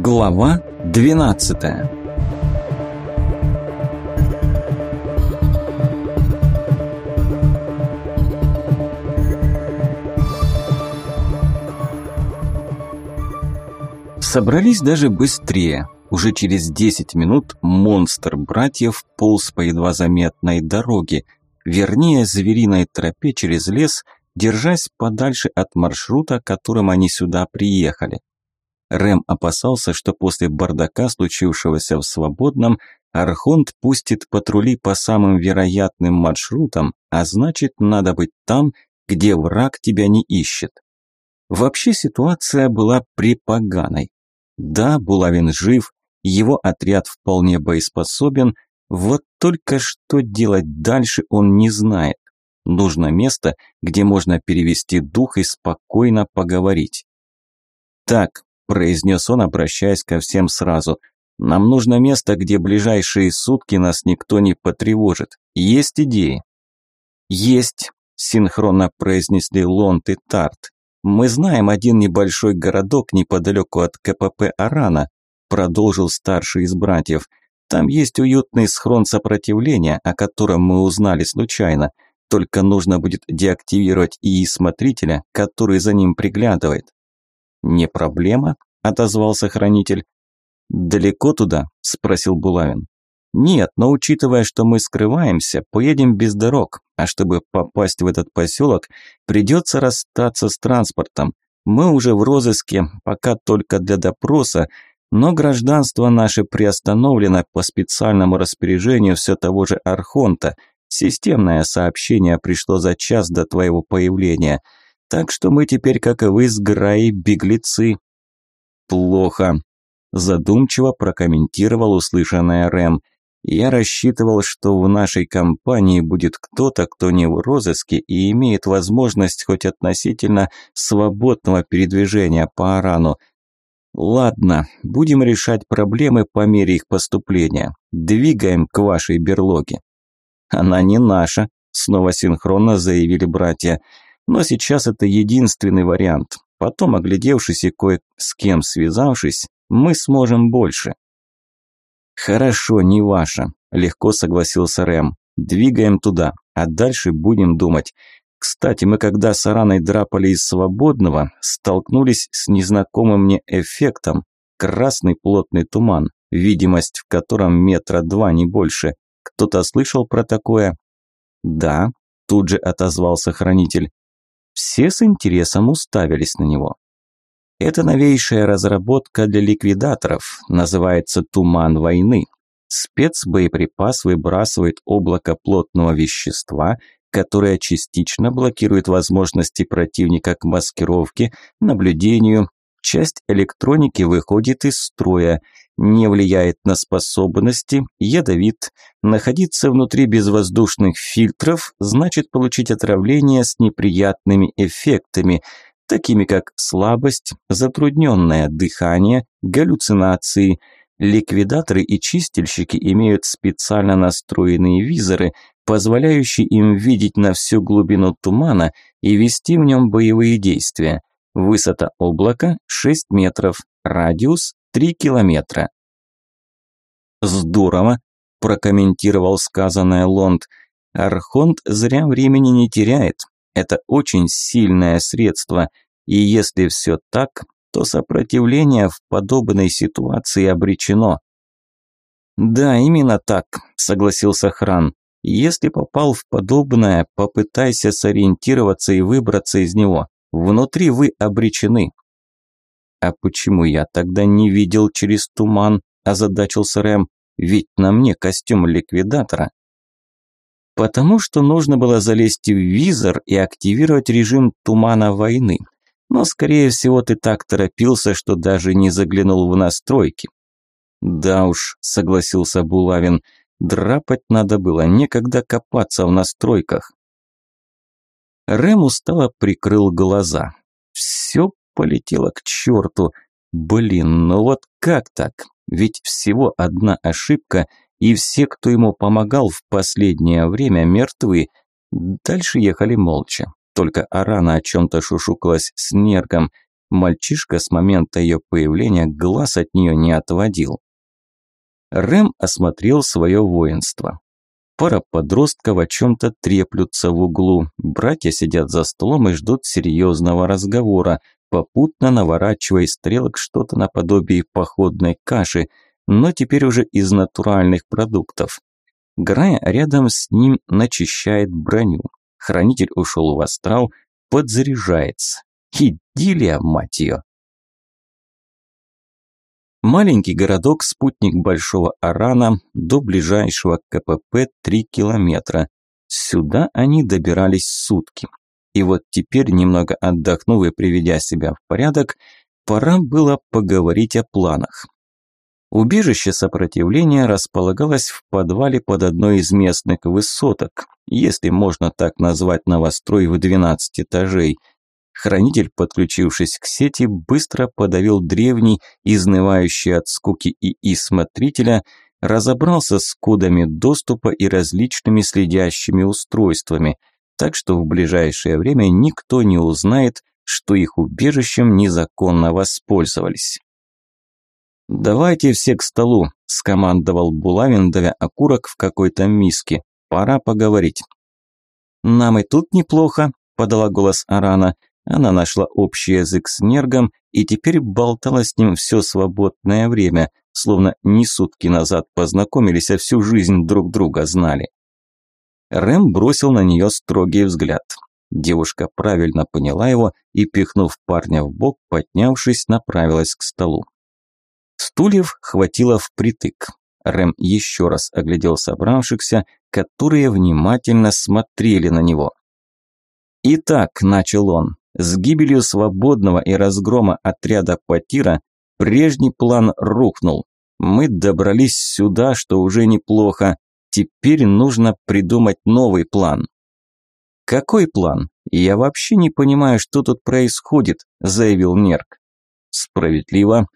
Глава 12 Собрались даже быстрее. Уже через 10 минут монстр братьев полз по едва заметной дороге, вернее, звериной тропе через лес, держась подальше от маршрута, которым они сюда приехали. Рэм опасался, что после бардака, случившегося в Свободном, Архонт пустит патрули по самым вероятным маршрутам, а значит, надо быть там, где враг тебя не ищет. Вообще ситуация была припоганой. Да, Булавин жив, его отряд вполне боеспособен, вот только что делать дальше он не знает. Нужно место, где можно перевести дух и спокойно поговорить. Так, произнес он, обращаясь ко всем сразу. «Нам нужно место, где ближайшие сутки нас никто не потревожит. Есть идеи?» «Есть», – синхронно произнесли Лонд и Тарт. «Мы знаем один небольшой городок неподалеку от КПП Арана», – продолжил старший из братьев. «Там есть уютный схрон сопротивления, о котором мы узнали случайно. Только нужно будет деактивировать ИИ-смотрителя, который за ним приглядывает. «Не проблема», – отозвался хранитель. «Далеко туда?» – спросил Булавин. «Нет, но учитывая, что мы скрываемся, поедем без дорог, а чтобы попасть в этот поселок, придется расстаться с транспортом. Мы уже в розыске, пока только для допроса, но гражданство наше приостановлено по специальному распоряжению все того же Архонта. Системное сообщение пришло за час до твоего появления». Так что мы теперь, как и вы, с Граи беглецы. Плохо, задумчиво прокомментировал услышанное Рэм. Я рассчитывал, что в нашей компании будет кто-то, кто не в розыске и имеет возможность хоть относительно свободного передвижения по Арану. Ладно, будем решать проблемы по мере их поступления. Двигаем к вашей берлоге. Она не наша, снова синхронно заявили братья. Но сейчас это единственный вариант. Потом, оглядевшись и кое с кем связавшись, мы сможем больше. «Хорошо, не ваша», – легко согласился Рэм. «Двигаем туда, а дальше будем думать. Кстати, мы когда с Араной драпали из свободного, столкнулись с незнакомым мне эффектом. Красный плотный туман, видимость в котором метра два, не больше. Кто-то слышал про такое?» «Да», – тут же отозвался хранитель. Все с интересом уставились на него. Это новейшая разработка для ликвидаторов, называется «Туман войны». Спецбоеприпас выбрасывает облако плотного вещества, которое частично блокирует возможности противника к маскировке, наблюдению. Часть электроники выходит из строя, не влияет на способности, ядовит, находиться внутри безвоздушных фильтров значит получить отравление с неприятными эффектами, такими как слабость, затрудненное дыхание, галлюцинации. Ликвидаторы и чистильщики имеют специально настроенные визоры, позволяющие им видеть на всю глубину тумана и вести в нем боевые действия. Высота облака 6 метров, радиус Три километра. Здорово, прокомментировал сказанное Лонд. Архонт зря времени не теряет. Это очень сильное средство, и если все так, то сопротивление в подобной ситуации обречено. Да, именно так, согласился Хран. Если попал в подобное, попытайся сориентироваться и выбраться из него. Внутри вы обречены. «А почему я тогда не видел через туман?» – озадачился Рэм. «Ведь на мне костюм ликвидатора». «Потому что нужно было залезть в визор и активировать режим тумана войны. Но, скорее всего, ты так торопился, что даже не заглянул в настройки». «Да уж», – согласился Булавин, – «драпать надо было, некогда копаться в настройках». Рэм устало прикрыл глаза. Все полетело к черту. Блин, ну вот как так? Ведь всего одна ошибка, и все, кто ему помогал в последнее время, мертвы. Дальше ехали молча. Только Арана о чем-то шушукалась с Нергом. Мальчишка с момента ее появления глаз от нее не отводил. Рэм осмотрел свое воинство. Пара подростков о чем-то треплются в углу. Братья сидят за столом и ждут серьезного разговора, попутно наворачивая стрелок что-то наподобие походной каши, но теперь уже из натуральных продуктов. Грая рядом с ним начищает броню. Хранитель ушел в астрал, подзаряжается. Идиллия, мать ее! Маленький городок – спутник Большого Арана, до ближайшего КПП 3 километра. Сюда они добирались сутки. И вот теперь, немного отдохнув и приведя себя в порядок, пора было поговорить о планах. Убежище сопротивления располагалось в подвале под одной из местных высоток, если можно так назвать новострой в 12 этажей – Хранитель, подключившись к сети, быстро подавил древний, изнывающий от скуки ИИ смотрителя, разобрался с кодами доступа и различными следящими устройствами, так что в ближайшее время никто не узнает, что их убежищем незаконно воспользовались. «Давайте все к столу», – скомандовал Булавин, давя окурок в какой-то миске. «Пора поговорить». «Нам и тут неплохо», – подала голос Арана. Она нашла общий язык с нергом и теперь болтала с ним все свободное время, словно не сутки назад познакомились, а всю жизнь друг друга знали. Рэм бросил на нее строгий взгляд. Девушка правильно поняла его и, пихнув парня в бок, поднявшись, направилась к столу. Стульев хватило впритык. Рэм еще раз оглядел собравшихся, которые внимательно смотрели на него. «Итак», – начал он, с гибелью свободного и разгрома отряда Патира прежний план рухнул. Мы добрались сюда, что уже неплохо. Теперь нужно придумать новый план. Какой план? Я вообще не понимаю, что тут происходит, заявил Нерк. Справедливо.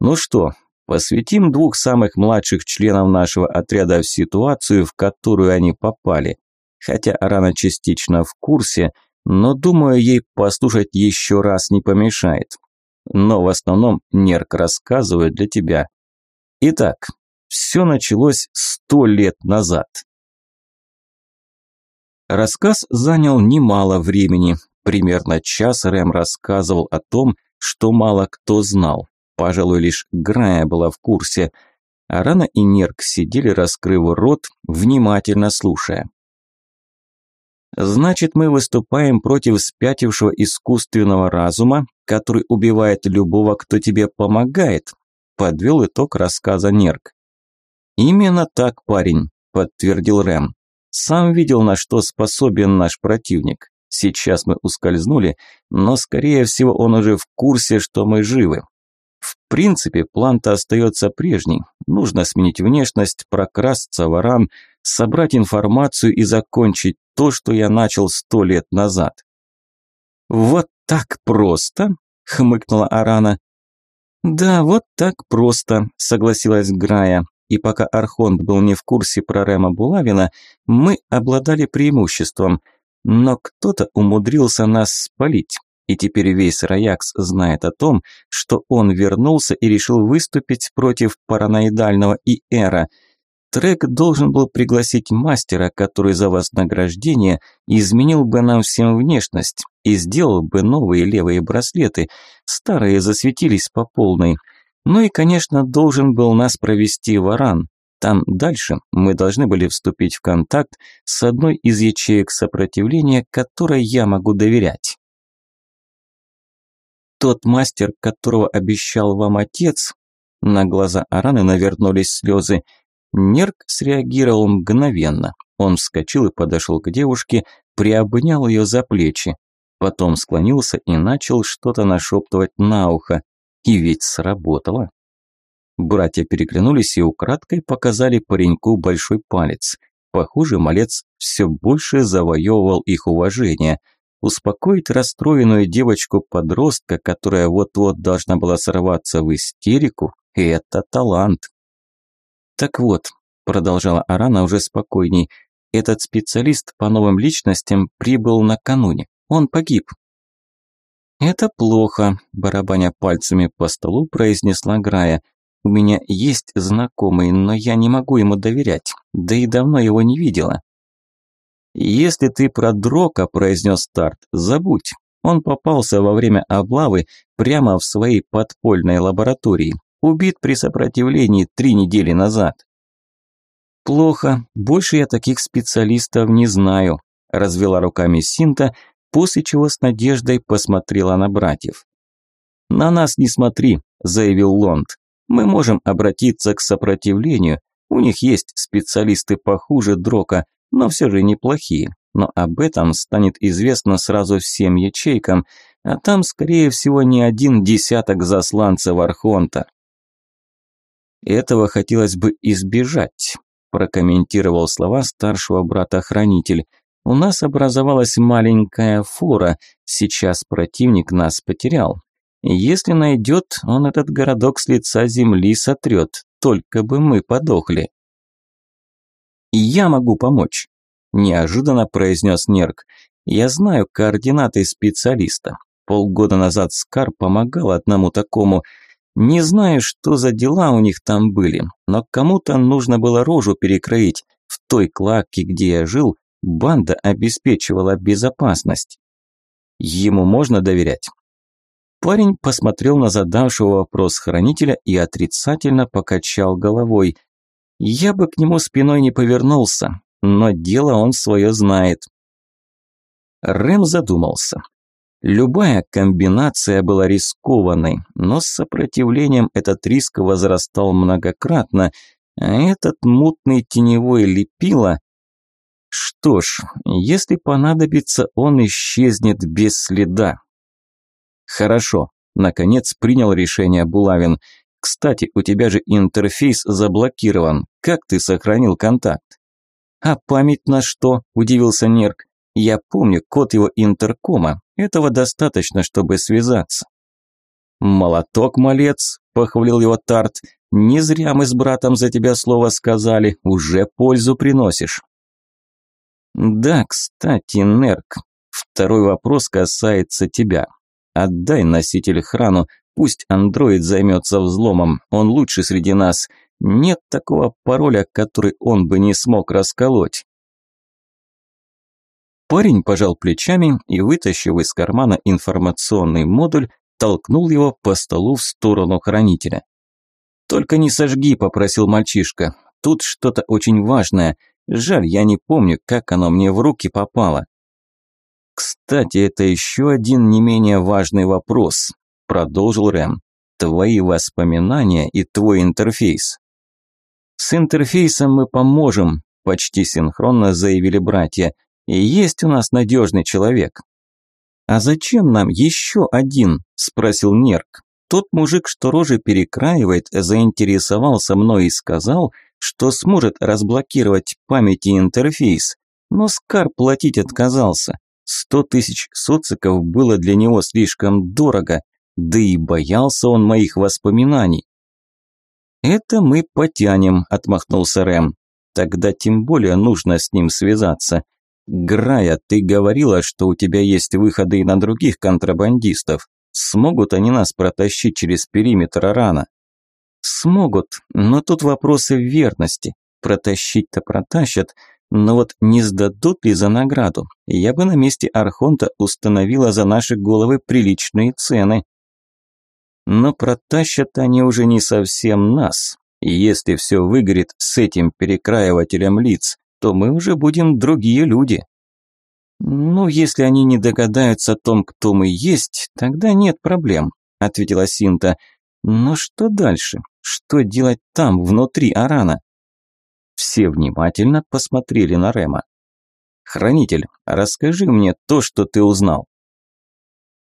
Ну что, посвятим двух самых младших членов нашего отряда в ситуацию, в которую они попали. Хотя Арана частично в курсе – но, думаю, ей послушать еще раз не помешает. Но в основном Нерк рассказывает для тебя. Итак, все началось сто лет назад. Рассказ занял немало времени. Примерно час Рэм рассказывал о том, что мало кто знал. Пожалуй, лишь Грая была в курсе. Арана и Нерк сидели, раскрыв рот, внимательно слушая. Значит, мы выступаем против спятившего искусственного разума, который убивает любого, кто тебе помогает, Подвёл итог рассказа Нерк. Именно так, парень, подтвердил Рэм. Сам видел, на что способен наш противник. Сейчас мы ускользнули, но, скорее всего, он уже в курсе, что мы живы. В принципе, план-то остаётся прежний. Нужно сменить внешность, прокрасться в аран, собрать информацию и закончить то, что я начал сто лет назад. «Вот так просто?» – хмыкнула Арана. «Да, вот так просто», – согласилась Грая. И пока Архонт был не в курсе про Рема Булавина, мы обладали преимуществом. Но кто-то умудрился нас спалить. И теперь весь Раякс знает о том, что он вернулся и решил выступить против параноидального Иэра – Трек должен был пригласить мастера, который за вознаграждение изменил бы нам всем внешность и сделал бы новые левые браслеты. Старые засветились по полной. Ну и, конечно, должен был нас провести варан. Там дальше мы должны были вступить в контакт с одной из ячеек сопротивления, которой я могу доверять. Тот мастер, которого обещал вам отец, на глаза Араны навернулись слезы, Нерк среагировал мгновенно. Он вскочил и подошел к девушке, приобнял ее за плечи. Потом склонился и начал что-то нашептывать на ухо. И ведь сработало. Братья переглянулись и украдкой показали пареньку большой палец. Похоже, малец все больше завоевывал их уважение. Успокоить расстроенную девочку-подростка, которая вот-вот должна была сорваться в истерику, это талант. Так вот, продолжала Арана уже спокойней, этот специалист по новым личностям прибыл накануне. Он погиб. Это плохо, барабаня пальцами по столу, произнесла Грая. У меня есть знакомый, но я не могу ему доверять, да и давно его не видела. «Если ты про Дрока», – произнес Тарт, – «забудь. Он попался во время облавы прямо в своей подпольной лаборатории убит при сопротивлении три недели назад. Плохо, больше я таких специалистов не знаю, развела руками Синта, после чего с надеждой посмотрела на братьев. «На нас не смотри», – заявил Лонд. «Мы можем обратиться к сопротивлению. У них есть специалисты похуже Дрока, но все же неплохие. Но об этом станет известно сразу всем ячейкам, а там, скорее всего, не один десяток засланцев Архонта». Этого хотелось бы избежать, прокомментировал слова старшего брата-хранитель. У нас образовалась маленькая фора, сейчас противник нас потерял. Если найдет, он этот городок с лица земли сотрет, только бы мы подохли. «Я могу помочь», – неожиданно произнес Нерк. «Я знаю координаты специалиста. Полгода назад Скар помогал одному такому – не знаю, что за дела у них там были, но кому-то нужно было рожу перекроить. В той клаке, где я жил, банда обеспечивала безопасность. Ему можно доверять? Парень посмотрел на задавшего вопрос хранителя и отрицательно покачал головой. Я бы к нему спиной не повернулся, но дело он свое знает. Рэм задумался. Любая комбинация была рискованной, но с сопротивлением этот риск возрастал многократно, а этот мутный теневой лепило... Что ж, если понадобится, он исчезнет без следа. Хорошо, наконец принял решение Булавин. Кстати, у тебя же интерфейс заблокирован. Как ты сохранил контакт? А память на что? Удивился Нерк. Я помню код его интеркома, этого достаточно, чтобы связаться. «Молоток, малец!» – похвалил его Тарт. «Не зря мы с братом за тебя слово сказали, уже пользу приносишь». «Да, кстати, Нерк, второй вопрос касается тебя. Отдай носитель храну, пусть андроид займется взломом, он лучше среди нас. Нет такого пароля, который он бы не смог расколоть». Парень пожал плечами и, вытащив из кармана информационный модуль, толкнул его по столу в сторону хранителя. «Только не сожги», – попросил мальчишка. «Тут что-то очень важное. Жаль, я не помню, как оно мне в руки попало». «Кстати, это еще один не менее важный вопрос», – продолжил Рэм. «Твои воспоминания и твой интерфейс». «С интерфейсом мы поможем», – почти синхронно заявили братья. И есть у нас надежный человек». «А зачем нам еще один?» – спросил Нерк. «Тот мужик, что рожи перекраивает, заинтересовался мной и сказал, что сможет разблокировать память и интерфейс, но Скар платить отказался. Сто тысяч социков было для него слишком дорого, да и боялся он моих воспоминаний. «Это мы потянем», – отмахнулся Рэм. «Тогда тем более нужно с ним связаться. Грая, ты говорила, что у тебя есть выходы и на других контрабандистов. Смогут они нас протащить через периметр Арана? Смогут, но тут вопросы верности. Протащить-то протащат, но вот не сдадут ли за награду? Я бы на месте Архонта установила за наши головы приличные цены. Но протащат они уже не совсем нас, если все выгорит с этим перекраивателем лиц то мы уже будем другие люди. Ну, если они не догадаются о том, кто мы есть, тогда нет проблем, ответила Синта. Но что дальше? Что делать там, внутри Арана? Все внимательно посмотрели на Рема. Хранитель, расскажи мне то, что ты узнал.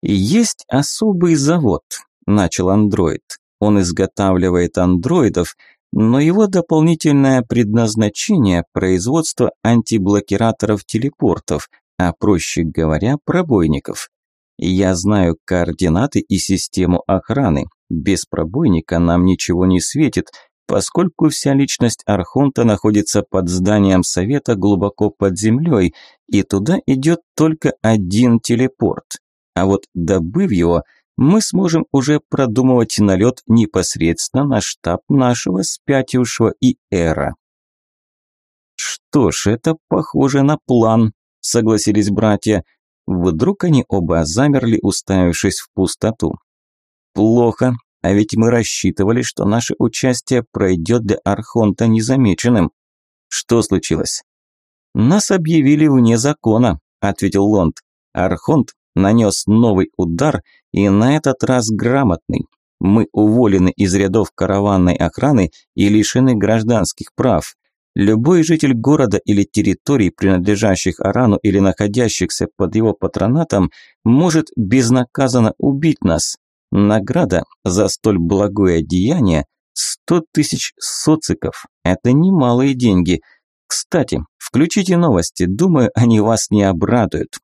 Есть особый завод, начал андроид. Он изготавливает андроидов, но его дополнительное предназначение – производство антиблокираторов-телепортов, а проще говоря, пробойников. Я знаю координаты и систему охраны. Без пробойника нам ничего не светит, поскольку вся личность Архонта находится под зданием Совета глубоко под землей, и туда идет только один телепорт. А вот добыв его – мы сможем уже продумывать налет непосредственно на штаб нашего спятившего и эра. Что ж, это похоже на план, согласились братья. Вдруг они оба замерли, уставившись в пустоту. Плохо, а ведь мы рассчитывали, что наше участие пройдет для Архонта незамеченным. Что случилось? Нас объявили вне закона, ответил Лонд. Архонт нанес новый удар, и на этот раз грамотный. Мы уволены из рядов караванной охраны и лишены гражданских прав. Любой житель города или территории, принадлежащих Арану или находящихся под его патронатом, может безнаказанно убить нас. Награда за столь благое деяние – 100 тысяч социков. Это немалые деньги. Кстати, включите новости, думаю, они вас не обрадуют.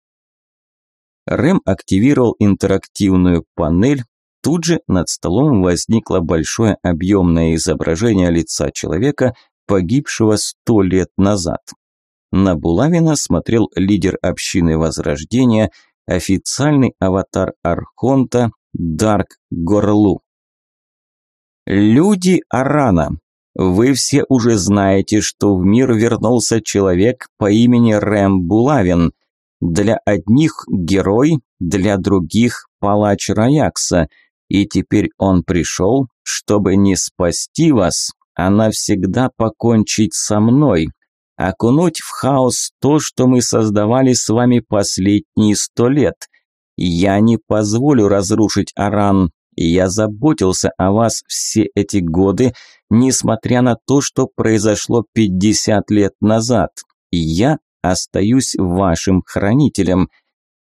Рэм активировал интерактивную панель. Тут же над столом возникло большое объемное изображение лица человека, погибшего сто лет назад. На Булавина смотрел лидер общины Возрождения, официальный аватар Архонта Дарк Горлу. «Люди Арана, вы все уже знаете, что в мир вернулся человек по имени Рэм Булавин», для одних – герой, для других – палач Раякса. И теперь он пришел, чтобы не спасти вас, а навсегда покончить со мной, окунуть в хаос то, что мы создавали с вами последние сто лет. Я не позволю разрушить Аран. Я заботился о вас все эти годы, несмотря на то, что произошло 50 лет назад. Я остаюсь вашим хранителем.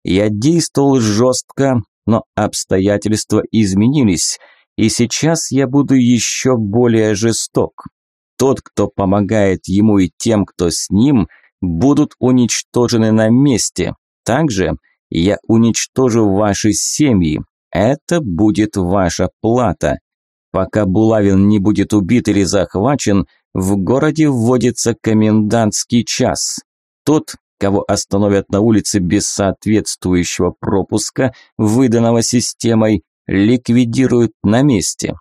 Я действовал жестко, но обстоятельства изменились, и сейчас я буду еще более жесток. Тот, кто помогает ему и тем, кто с ним, будут уничтожены на месте. Также я уничтожу ваши семьи. Это будет ваша плата. Пока Булавин не будет убит или захвачен, в городе вводится комендантский час тот, кого остановят на улице без соответствующего пропуска, выданного системой, ликвидируют на месте.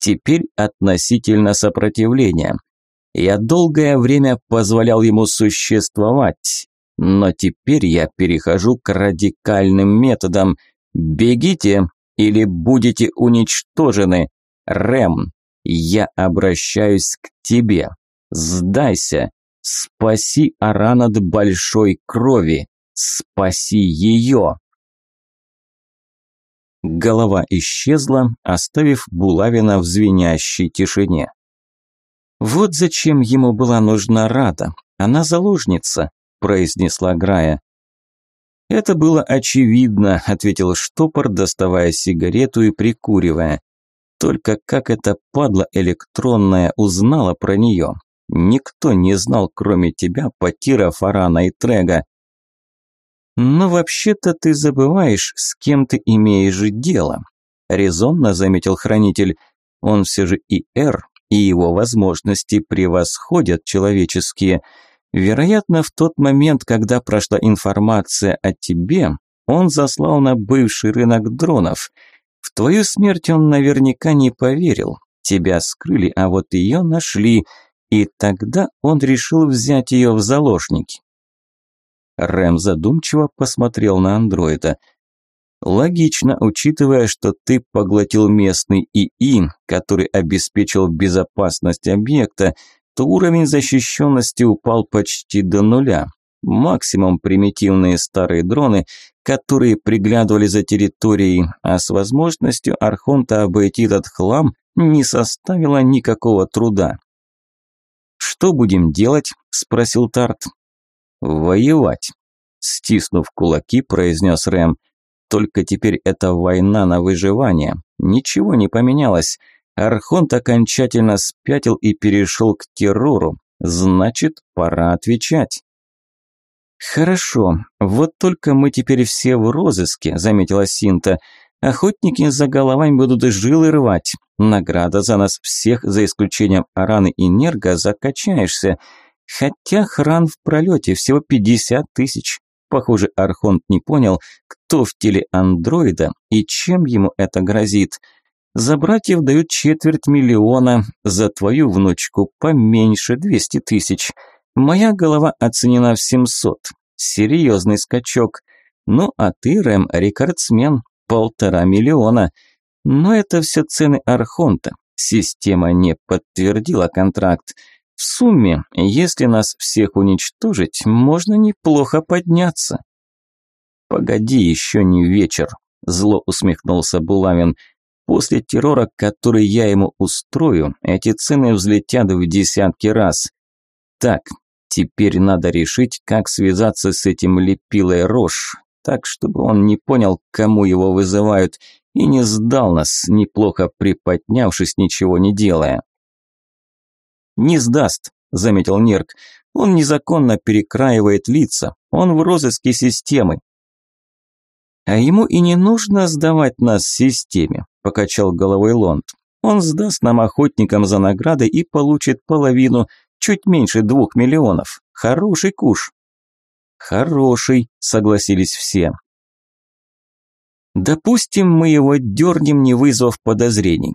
Теперь относительно сопротивления. Я долгое время позволял ему существовать, но теперь я перехожу к радикальным методам. Бегите или будете уничтожены. Рэм, я обращаюсь к тебе. Сдайся Спаси Аран от большой крови! Спаси ее!» Голова исчезла, оставив Булавина в звенящей тишине. «Вот зачем ему была нужна Рада. Она заложница», – произнесла Грая. «Это было очевидно», – ответил штопор, доставая сигарету и прикуривая. «Только как эта падла электронная узнала про нее? Никто не знал, кроме тебя, Потира, Фарана и Трега. Но вообще-то ты забываешь, с кем ты имеешь дело, резонно заметил хранитель. Он все же и Эр, и его возможности превосходят человеческие. Вероятно, в тот момент, когда прошла информация о тебе, он заслал на бывший рынок дронов. В твою смерть он наверняка не поверил. Тебя скрыли, а вот ее нашли – и тогда он решил взять ее в заложники. Рэм задумчиво посмотрел на андроида. «Логично, учитывая, что ты поглотил местный ИИ, который обеспечил безопасность объекта, то уровень защищенности упал почти до нуля. Максимум примитивные старые дроны, которые приглядывали за территорией, а с возможностью Архонта обойти этот хлам не составило никакого труда. «Что будем делать?» – спросил Тарт. «Воевать», – стиснув кулаки, произнес Рэм. «Только теперь это война на выживание. Ничего не поменялось. Архонт окончательно спятил и перешел к террору. Значит, пора отвечать». «Хорошо. Вот только мы теперь все в розыске», – заметила Синта. «Синта». Охотники за головами будут и жилы рвать. Награда за нас всех, за исключением Араны и Нерга, закачаешься. Хотя хран в пролете, всего 50 тысяч. Похоже, Архонт не понял, кто в теле андроида и чем ему это грозит. За братьев дают четверть миллиона, за твою внучку поменьше 200 тысяч. Моя голова оценена в 700. Серьезный скачок. Ну а ты, Рэм, рекордсмен, полтора миллиона. Но это все цены Архонта. Система не подтвердила контракт. В сумме, если нас всех уничтожить, можно неплохо подняться. «Погоди, еще не вечер», – зло усмехнулся Булавин. «После террора, который я ему устрою, эти цены взлетят в десятки раз. Так, теперь надо решить, как связаться с этим лепилой Рош так, чтобы он не понял, кому его вызывают, и не сдал нас, неплохо приподнявшись, ничего не делая. «Не сдаст», – заметил Нерк. «Он незаконно перекраивает лица, он в розыске системы». «А ему и не нужно сдавать нас системе», – покачал головой Лонд. «Он сдаст нам охотникам за награды и получит половину, чуть меньше двух миллионов. Хороший куш». Хороший, согласились все. Допустим, мы его дернем, не вызвав подозрений.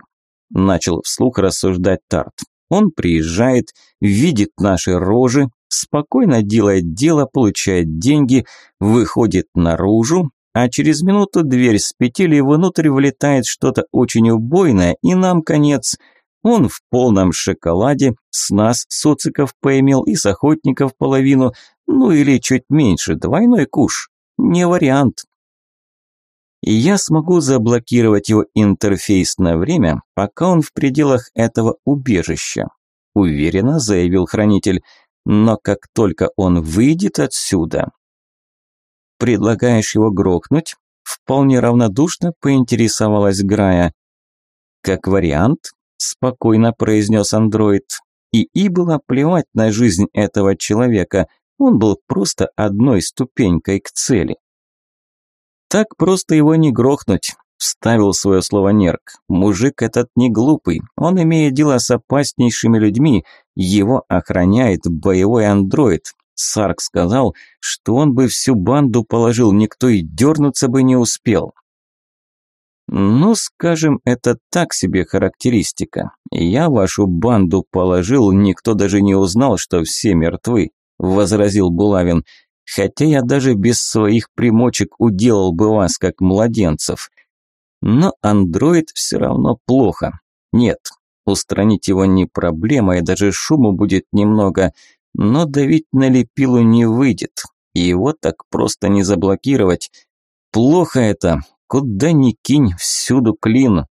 Начал вслух рассуждать Тарт. Он приезжает, видит наши рожи, спокойно делает дело, получает деньги, выходит наружу, а через минуту дверь с петель и внутрь влетает что-то очень убойное, и нам конец – он в полном шоколаде, с нас социков поимел и с охотников половину, ну или чуть меньше, двойной куш. Не вариант. И я смогу заблокировать его интерфейс на время, пока он в пределах этого убежища, уверенно заявил хранитель. Но как только он выйдет отсюда... Предлагаешь его грохнуть? Вполне равнодушно поинтересовалась Грая. Как вариант, – спокойно произнес андроид. И И было плевать на жизнь этого человека, он был просто одной ступенькой к цели. Так просто его не грохнуть, вставил свое слово Нерк. Мужик этот не глупый, он имеет дело с опаснейшими людьми, его охраняет боевой андроид. Сарк сказал, что он бы всю банду положил, никто и дернуться бы не успел. Ну, скажем, это так себе характеристика. Я вашу банду положил, никто даже не узнал, что все мертвы, возразил Булавин. Хотя я даже без своих примочек уделал бы вас, как младенцев. Но андроид все равно плохо. Нет, устранить его не проблема, и даже шуму будет немного, но давить на лепилу не выйдет. Его так просто не заблокировать. Плохо это, Куда ни кинь, всюду клин.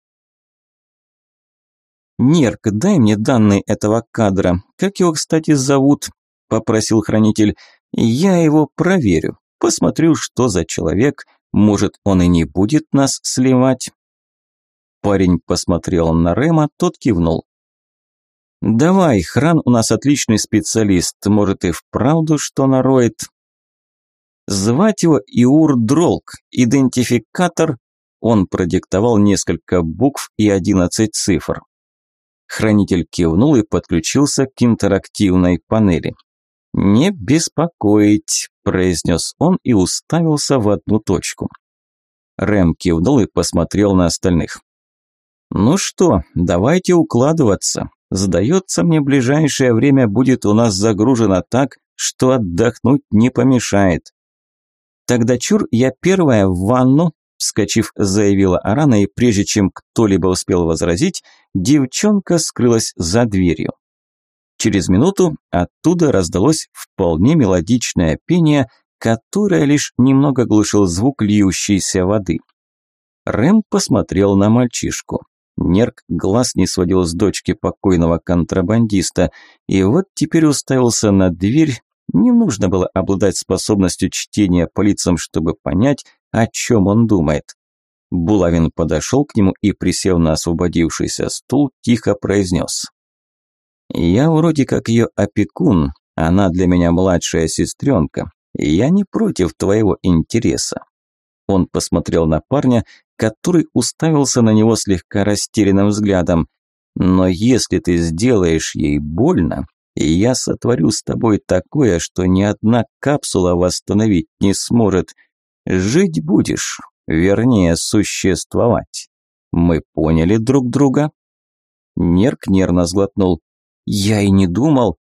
«Нерк, дай мне данные этого кадра. Как его, кстати, зовут?» – попросил хранитель. «Я его проверю. Посмотрю, что за человек. Может, он и не будет нас сливать». Парень посмотрел на Рема, тот кивнул. «Давай, Хран у нас отличный специалист. Может, и вправду что нароет?» Звать его Иур Дролк, идентификатор, он продиктовал несколько букв и 11 цифр. Хранитель кивнул и подключился к интерактивной панели. «Не беспокоить», – произнес он и уставился в одну точку. Рэм кивнул и посмотрел на остальных. «Ну что, давайте укладываться. Сдается мне, ближайшее время будет у нас загружено так, что отдохнуть не помешает. Тогда чур я первая в ванну, вскочив, заявила Арана, и прежде чем кто-либо успел возразить, девчонка скрылась за дверью. Через минуту оттуда раздалось вполне мелодичное пение, которое лишь немного глушил звук льющейся воды. Рэм посмотрел на мальчишку. Нерк глаз не сводил с дочки покойного контрабандиста, и вот теперь уставился на дверь, не нужно было обладать способностью чтения по лицам, чтобы понять, о чем он думает. Булавин подошел к нему и, присев на освободившийся стул, тихо произнес. «Я вроде как ее опекун, она для меня младшая сестренка, и я не против твоего интереса». Он посмотрел на парня, который уставился на него слегка растерянным взглядом. «Но если ты сделаешь ей больно, и я сотворю с тобой такое, что ни одна капсула восстановить не сможет. Жить будешь, вернее, существовать. Мы поняли друг друга?» Нерк нервно сглотнул. «Я и не думал».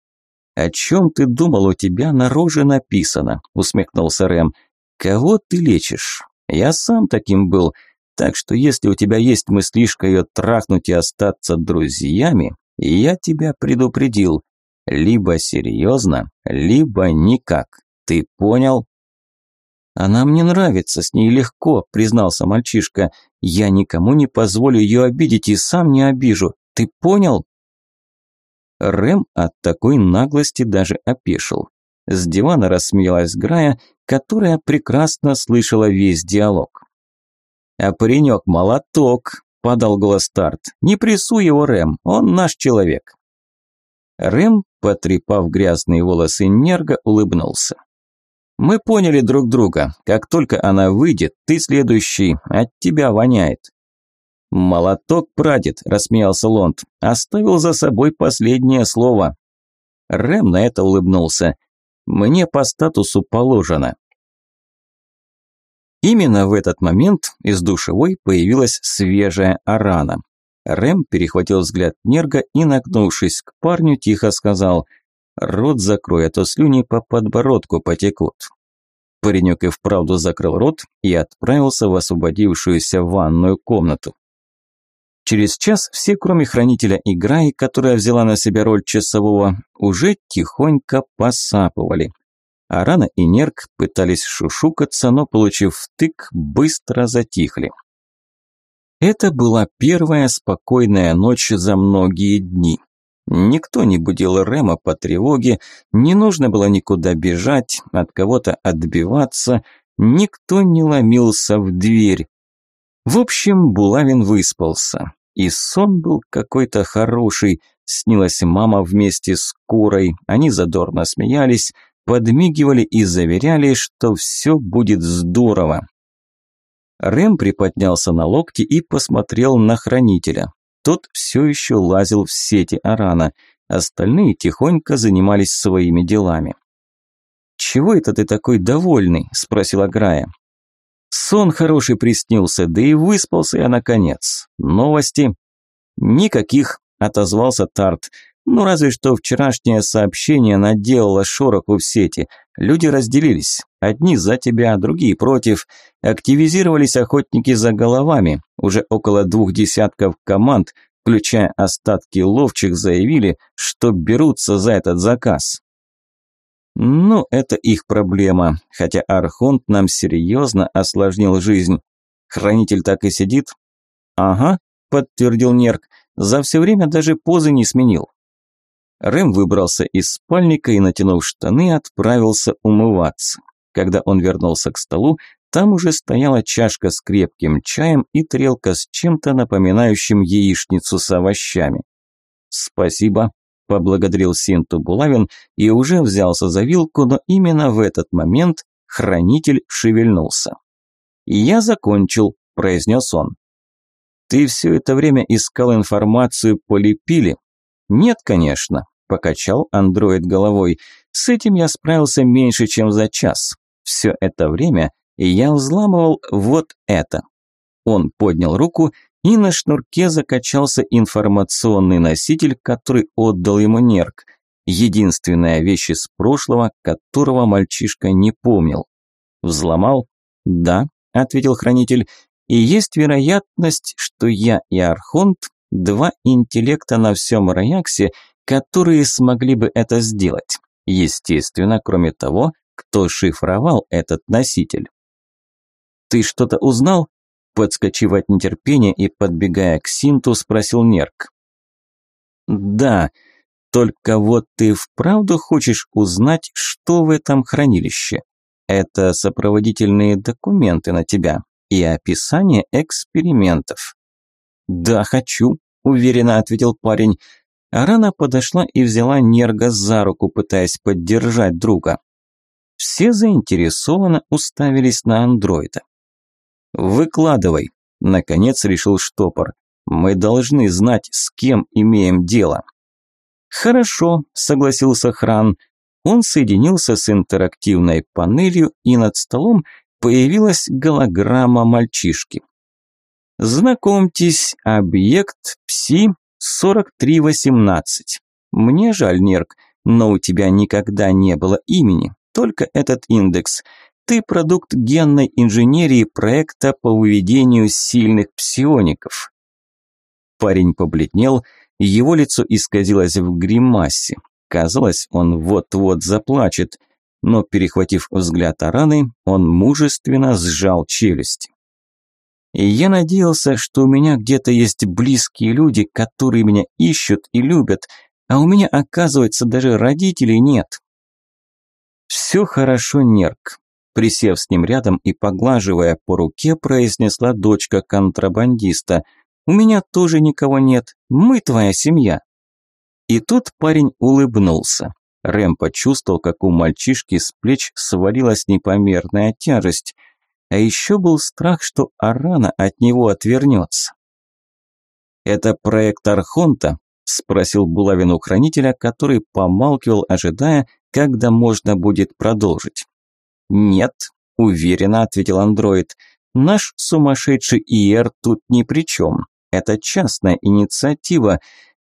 «О чем ты думал, у тебя на роже написано», – усмехнулся Рэм. «Кого ты лечишь? Я сам таким был. Так что если у тебя есть мыслишка ее трахнуть и остаться друзьями, я тебя предупредил. Либо серьезно, либо никак. Ты понял? «Она мне нравится, с ней легко», – признался мальчишка. «Я никому не позволю ее обидеть и сам не обижу. Ты понял?» Рэм от такой наглости даже опешил. С дивана рассмеялась Грая, которая прекрасно слышала весь диалог. «А паренек молоток», – подал голос Тарт. «Не прессуй его, Рэм, он наш человек». Рэм Потрепав грязные волосы Нерго, улыбнулся. «Мы поняли друг друга. Как только она выйдет, ты следующий. От тебя воняет». «Молоток, прадед», – рассмеялся Лонд, – «оставил за собой последнее слово». Рэм на это улыбнулся. «Мне по статусу положено». Именно в этот момент из душевой появилась свежая арана. Рэм перехватил взгляд Нерга и, нагнувшись к парню, тихо сказал «Рот закрой, а то слюни по подбородку потекут». Паренек и вправду закрыл рот и отправился в освободившуюся ванную комнату. Через час все, кроме хранителя Играи, которая взяла на себя роль часового, уже тихонько посапывали. Арана и Нерк пытались шушукаться, но, получив тык, быстро затихли. Это была первая спокойная ночь за многие дни. Никто не будил Рема по тревоге, не нужно было никуда бежать, от кого-то отбиваться, никто не ломился в дверь. В общем, Булавин выспался. И сон был какой-то хороший. Снилась мама вместе с Курой. Они задорно смеялись, подмигивали и заверяли, что все будет здорово. Рэм приподнялся на локти и посмотрел на хранителя. Тот все еще лазил в сети Арана, остальные тихонько занимались своими делами. «Чего это ты такой довольный?» – спросила Грая. «Сон хороший приснился, да и выспался я наконец. Новости?» «Никаких», – отозвался Тарт. «Ну разве что вчерашнее сообщение наделало шороху в сети, Люди разделились. Одни за тебя, а другие против. Активизировались охотники за головами. Уже около двух десятков команд, включая остатки ловчих, заявили, что берутся за этот заказ. Ну, это их проблема. Хотя Архонт нам серьезно осложнил жизнь. Хранитель так и сидит. Ага, подтвердил Нерк. За все время даже позы не сменил. Рэм выбрался из спальника и, натянув штаны, отправился умываться. Когда он вернулся к столу, там уже стояла чашка с крепким чаем и тарелка с чем-то напоминающим яичницу с овощами. «Спасибо», – поблагодарил Синту Булавин и уже взялся за вилку, но именно в этот момент хранитель шевельнулся. «Я закончил», – произнес он. «Ты все это время искал информацию по Лепиле?» «Нет, конечно», Покачал андроид головой. С этим я справился меньше, чем за час. Все это время я взламывал вот это. Он поднял руку, и на шнурке закачался информационный носитель, который отдал ему нерк. Единственная вещь из прошлого, которого мальчишка не помнил. Взломал? Да, ответил хранитель. И есть вероятность, что я и Архонт, два интеллекта на всем Раяксе – которые смогли бы это сделать. Естественно, кроме того, кто шифровал этот носитель. «Ты что-то узнал?» Подскочив от нетерпения и подбегая к Синту, спросил Нерк. «Да, только вот ты вправду хочешь узнать, что в этом хранилище? Это сопроводительные документы на тебя и описание экспериментов». «Да, хочу», – уверенно ответил парень. Арана подошла и взяла Нерга за руку, пытаясь поддержать друга. Все заинтересованно уставились на андроида. «Выкладывай», – наконец решил штопор. «Мы должны знать, с кем имеем дело». «Хорошо», – согласился Хран. Он соединился с интерактивной панелью, и над столом появилась голограмма мальчишки. Знакомьтесь, объект Пси 43-18. Мне жаль, Нерк, но у тебя никогда не было имени, только этот индекс. Ты продукт генной инженерии проекта по выведению сильных псиоников. Парень побледнел, его лицо исказилось в гримасе. Казалось, он вот-вот заплачет, но, перехватив взгляд Араны, он мужественно сжал челюсть. И я надеялся, что у меня где-то есть близкие люди, которые меня ищут и любят, а у меня, оказывается, даже родителей нет. «Все хорошо, Нерк», – присев с ним рядом и поглаживая по руке, произнесла дочка контрабандиста. «У меня тоже никого нет, мы твоя семья». И тут парень улыбнулся. Рэм почувствовал, как у мальчишки с плеч свалилась непомерная тяжесть – а еще был страх, что Арана от него отвернется. «Это проект Архонта?» – спросил Булавин у хранителя, который помалкивал, ожидая, когда можно будет продолжить. «Нет», – уверенно ответил андроид, – «наш сумасшедший Иер тут ни при чем. Это частная инициатива,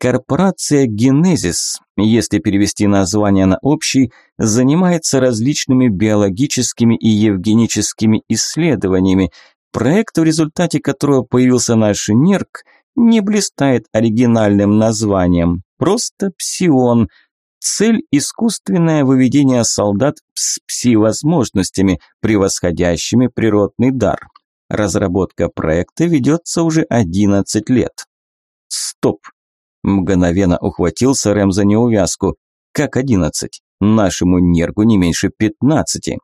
Корпорация «Генезис», если перевести название на общий, занимается различными биологическими и евгеническими исследованиями, проект, в результате которого появился наш НЕРК, не блистает оригинальным названием, просто «Псион», Цель – искусственное выведение солдат с пси-возможностями, превосходящими природный дар. Разработка проекта ведется уже 11 лет. Стоп. Мгновенно ухватился Рэм за неувязку. Как одиннадцать? Нашему нергу не меньше пятнадцати.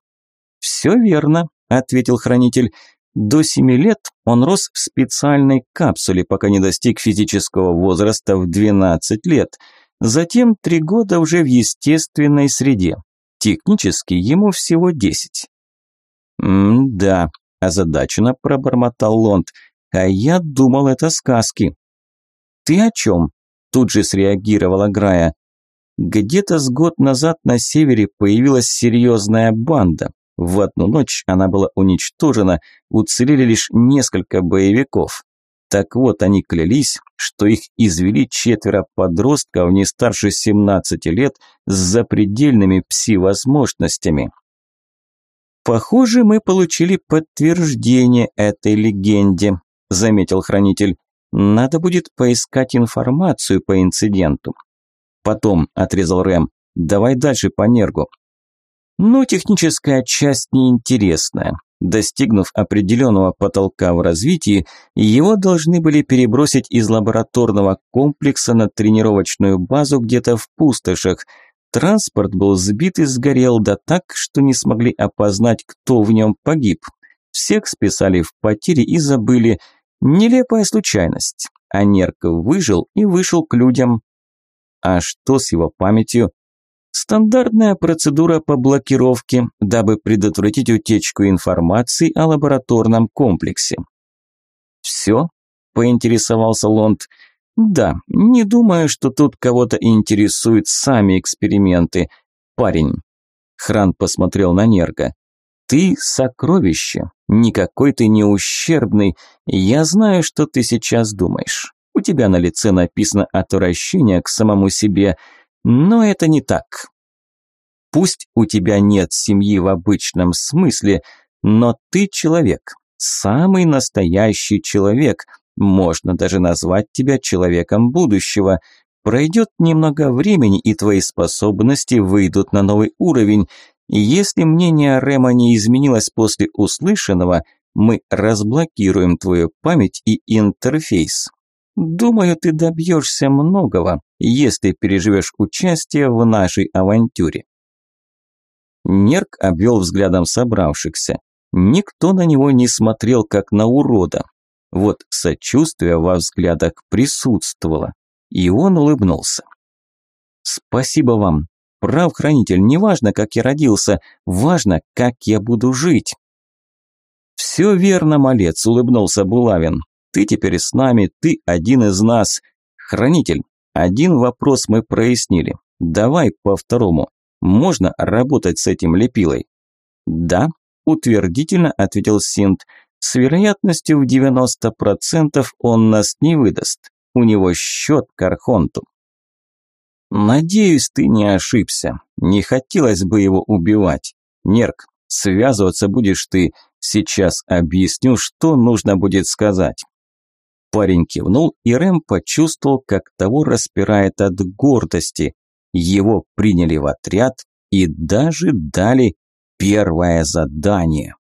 «Все верно», – ответил хранитель. До семи лет он рос в специальной капсуле, пока не достиг физического возраста в 12 лет. Затем три года уже в естественной среде. Технически ему всего 10. «М-да», – озадаченно пробормотал Лонд, – «а я думал, это сказки». «Ты о чем?» тут же среагировала Грая. Где-то с год назад на севере появилась серьезная банда. В одну ночь она была уничтожена, уцелели лишь несколько боевиков. Так вот, они клялись, что их извели четверо подростков не старше 17 лет с запредельными пси-возможностями. Похоже, мы получили подтверждение этой легенде, заметил хранитель. Надо будет поискать информацию по инциденту. Потом, отрезал Рэм, давай дальше по нергу. Ну, техническая часть неинтересная. Достигнув определенного потолка в развитии, его должны были перебросить из лабораторного комплекса на тренировочную базу где-то в пустошах. Транспорт был сбит и сгорел, да так, что не смогли опознать, кто в нем погиб. Всех списали в потери и забыли – Нелепая случайность. А Нерков выжил и вышел к людям. А что с его памятью? Стандартная процедура по блокировке, дабы предотвратить утечку информации о лабораторном комплексе. «Все?» – поинтересовался Лонд. «Да, не думаю, что тут кого-то интересуют сами эксперименты. Парень». Хран посмотрел на Нерга. «Ты сокровище. Никакой ты не ущербный. Я знаю, что ты сейчас думаешь. У тебя на лице написано отвращение к самому себе, но это не так. Пусть у тебя нет семьи в обычном смысле, но ты человек, самый настоящий человек. Можно даже назвать тебя человеком будущего. Пройдет немного времени, и твои способности выйдут на новый уровень – если мнение Рема не изменилось после услышанного, мы разблокируем твою память и интерфейс. Думаю, ты добьешься многого, если переживешь участие в нашей авантюре. Нерк обвел взглядом собравшихся. Никто на него не смотрел, как на урода. Вот сочувствие во взглядах присутствовало. И он улыбнулся. «Спасибо вам», Прав хранитель, не важно, как я родился, важно, как я буду жить. Все верно, малец, улыбнулся Булавин. Ты теперь с нами, ты один из нас. Хранитель, один вопрос мы прояснили. Давай по второму. Можно работать с этим лепилой? Да, утвердительно ответил Синт. С вероятностью в 90% он нас не выдаст. У него счет к Архонту. «Надеюсь, ты не ошибся. Не хотелось бы его убивать. Нерк, связываться будешь ты. Сейчас объясню, что нужно будет сказать». Парень кивнул, и Рэм почувствовал, как того распирает от гордости. Его приняли в отряд и даже дали первое задание.